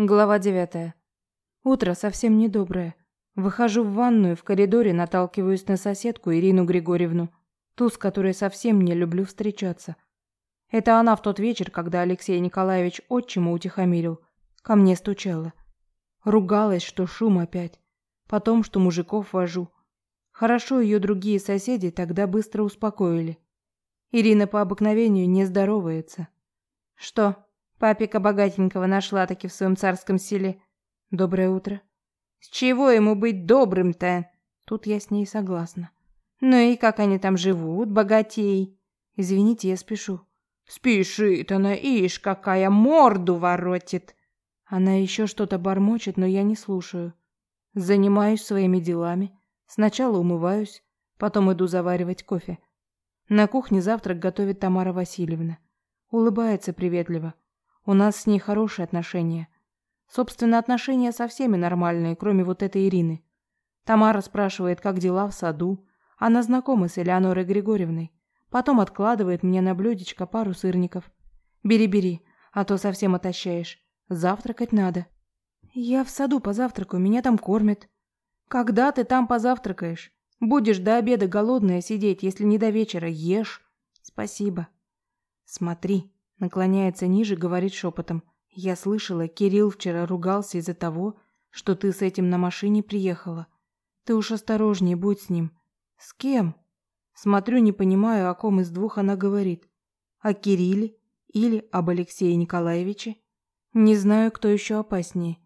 Глава девятая. Утро совсем недоброе. Выхожу в ванную, в коридоре наталкиваюсь на соседку Ирину Григорьевну, ту, с которой совсем не люблю встречаться. Это она в тот вечер, когда Алексей Николаевич отчима утихомирил, ко мне стучала. Ругалась, что шум опять. Потом, что мужиков вожу. Хорошо ее другие соседи тогда быстро успокоили. Ирина по обыкновению не здоровается. Что, Папика богатенького нашла таки в своем царском селе. Доброе утро. С чего ему быть добрым-то? Тут я с ней согласна. Ну и как они там живут, богатей? Извините, я спешу. Спешит она, ишь, какая морду воротит. Она еще что-то бормочет, но я не слушаю. Занимаюсь своими делами. Сначала умываюсь, потом иду заваривать кофе. На кухне завтрак готовит Тамара Васильевна. Улыбается приветливо. У нас с ней хорошие отношения. Собственно, отношения со всеми нормальные, кроме вот этой Ирины. Тамара спрашивает, как дела в саду. Она знакома с Элеонорой Григорьевной. Потом откладывает мне на блюдечко пару сырников. Бери, бери, а то совсем отощаешь. Завтракать надо. Я в саду позавтракаю, меня там кормят. Когда ты там позавтракаешь? Будешь до обеда голодная сидеть, если не до вечера. Ешь. Спасибо. Смотри, Наклоняется ниже, говорит шепотом. Я слышала, Кирилл вчера ругался из-за того, что ты с этим на машине приехала. Ты уж осторожнее будь с ним. С кем? Смотрю, не понимаю, о ком из двух она говорит. О Кирилле или об Алексее Николаевиче? Не знаю, кто еще опаснее.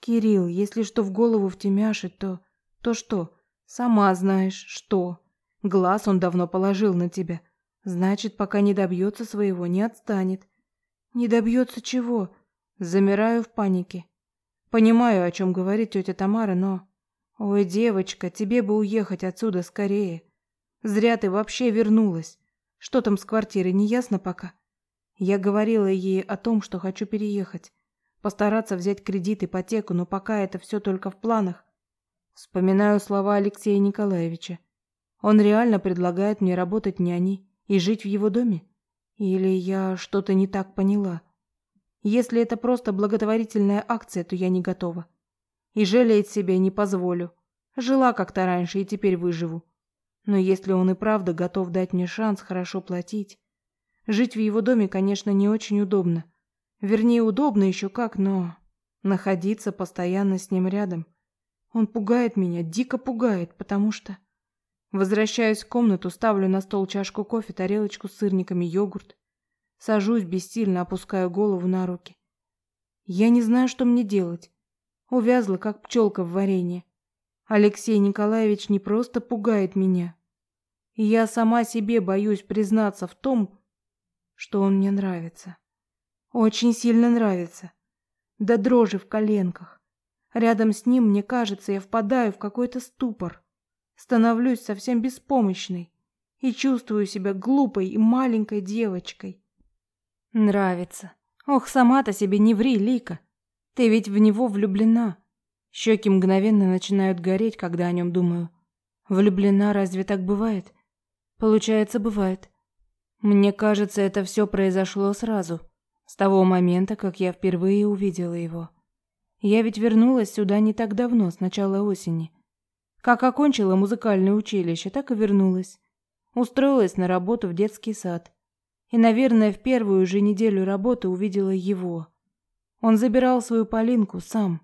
Кирилл, если что в голову втемяшит, то... То что? Сама знаешь, что. Глаз он давно положил на тебя. Значит, пока не добьется своего, не отстанет. Не добьется чего? Замираю в панике. Понимаю, о чем говорит тетя Тамара, но... Ой, девочка, тебе бы уехать отсюда скорее. Зря ты вообще вернулась. Что там с квартирой, не ясно пока? Я говорила ей о том, что хочу переехать. Постараться взять кредит, ипотеку, но пока это все только в планах. Вспоминаю слова Алексея Николаевича. Он реально предлагает мне работать няней и жить в его доме? Или я что-то не так поняла? Если это просто благотворительная акция, то я не готова. И жалеть себя не позволю. Жила как-то раньше и теперь выживу. Но если он и правда готов дать мне шанс хорошо платить... Жить в его доме, конечно, не очень удобно. Вернее, удобно еще как, но... Находиться постоянно с ним рядом. Он пугает меня, дико пугает, потому что... Возвращаюсь в комнату, ставлю на стол чашку кофе, тарелочку с сырниками, йогурт. Сажусь, бессильно опускаю голову на руки. Я не знаю, что мне делать. Увязла, как пчелка в варенье. Алексей Николаевич не просто пугает меня. Я сама себе боюсь признаться в том, что он мне нравится. Очень сильно нравится. До дрожи в коленках. Рядом с ним, мне кажется, я впадаю в какой-то ступор становлюсь совсем беспомощной и чувствую себя глупой и маленькой девочкой. Нравится. Ох, сама-то себе не ври, Лика. Ты ведь в него влюблена. Щеки мгновенно начинают гореть, когда о нем думаю. Влюблена разве так бывает? Получается, бывает. Мне кажется, это все произошло сразу, с того момента, как я впервые увидела его. Я ведь вернулась сюда не так давно, с начала осени. Как окончила музыкальное училище, так и вернулась. Устроилась на работу в детский сад. И, наверное, в первую же неделю работы увидела его. Он забирал свою Полинку сам.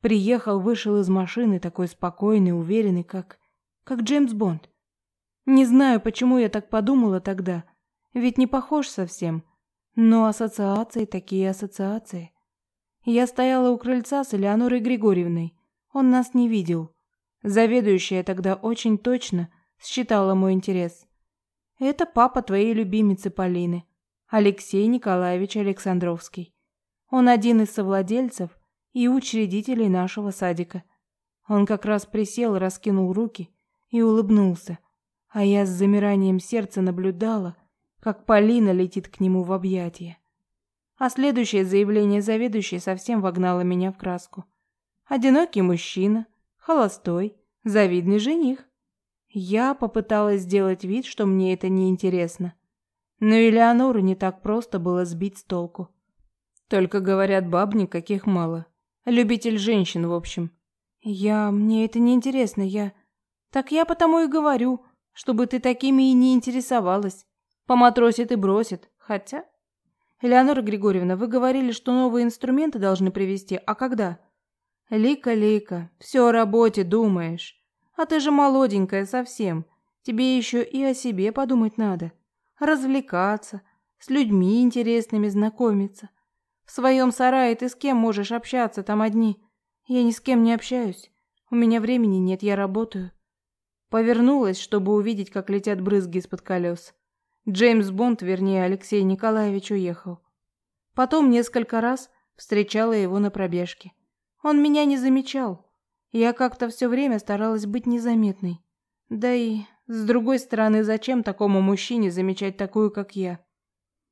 Приехал, вышел из машины, такой спокойный, уверенный, как... как Джеймс Бонд. Не знаю, почему я так подумала тогда, ведь не похож совсем. Но ассоциации такие ассоциации. Я стояла у крыльца с Элеонорой Григорьевной. Он нас не видел. Заведующая тогда очень точно считала мой интерес. Это папа твоей любимицы Полины, Алексей Николаевич Александровский. Он один из совладельцев и учредителей нашего садика. Он как раз присел, раскинул руки и улыбнулся, а я с замиранием сердца наблюдала, как Полина летит к нему в объятия. А следующее заявление заведующей совсем вогнало меня в краску. Одинокий мужчина – холостой, завидный жених. Я попыталась сделать вид, что мне это не интересно. Но Элеонору не так просто было сбить с толку. Только говорят, бабник каких мало. Любитель женщин, в общем. Я... мне это не интересно, я... Так я потому и говорю, чтобы ты такими и не интересовалась. Поматросит и бросит. Хотя... Элеонора Григорьевна, вы говорили, что новые инструменты должны привезти, а когда? Лика, Лика, все о работе думаешь. А ты же молоденькая совсем. Тебе еще и о себе подумать надо. Развлекаться, с людьми интересными знакомиться. В своем сарае ты с кем можешь общаться там одни? Я ни с кем не общаюсь. У меня времени нет, я работаю. Повернулась, чтобы увидеть, как летят брызги из-под колес. Джеймс Бонд, вернее, Алексей Николаевич уехал. Потом несколько раз встречала его на пробежке. Он меня не замечал. Я как-то все время старалась быть незаметной. Да и, с другой стороны, зачем такому мужчине замечать такую, как я?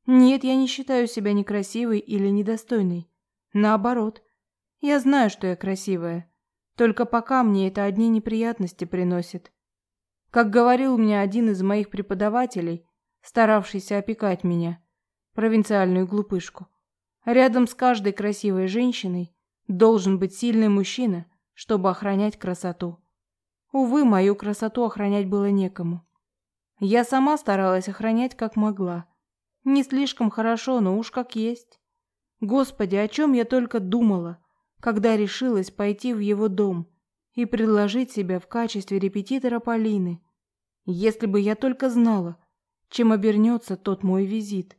Нет, я не считаю себя некрасивой или недостойной. Наоборот. Я знаю, что я красивая. Только пока мне это одни неприятности приносит. Как говорил мне один из моих преподавателей, старавшийся опекать меня, провинциальную глупышку, рядом с каждой красивой женщиной должен быть сильный мужчина, чтобы охранять красоту. Увы, мою красоту охранять было некому. Я сама старалась охранять как могла. Не слишком хорошо, но уж как есть. Господи, о чем я только думала, когда решилась пойти в его дом и предложить себя в качестве репетитора Полины. Если бы я только знала, чем обернется тот мой визит.